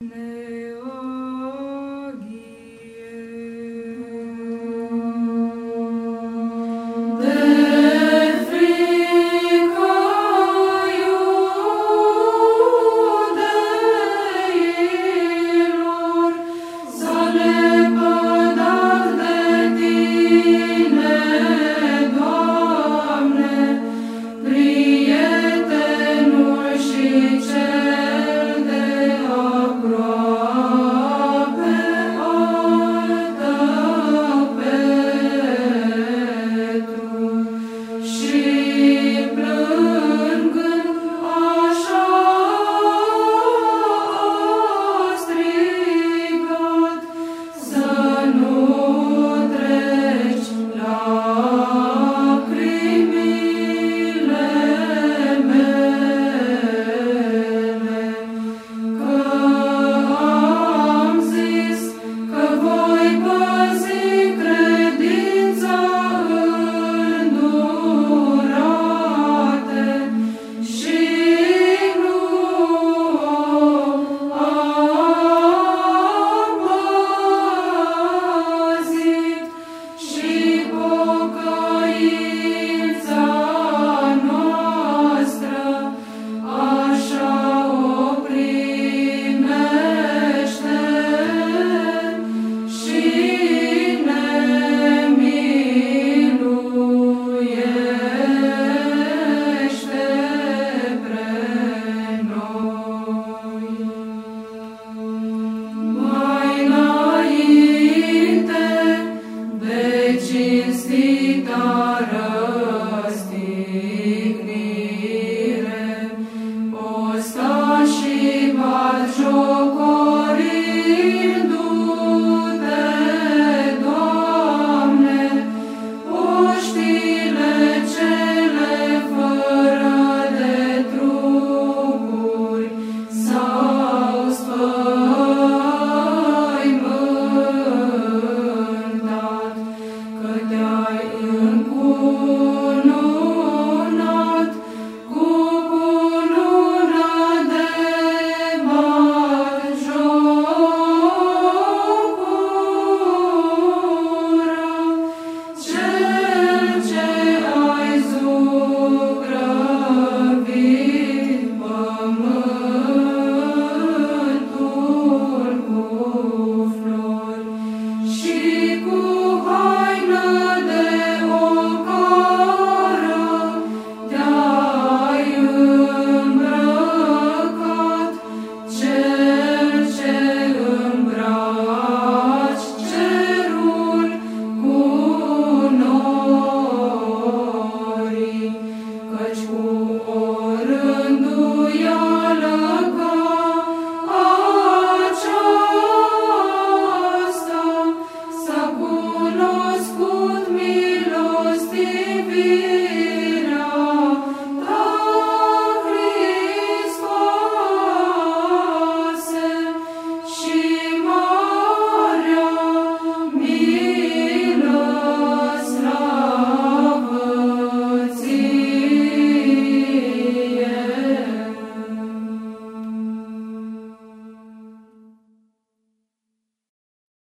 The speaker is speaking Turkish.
Ne?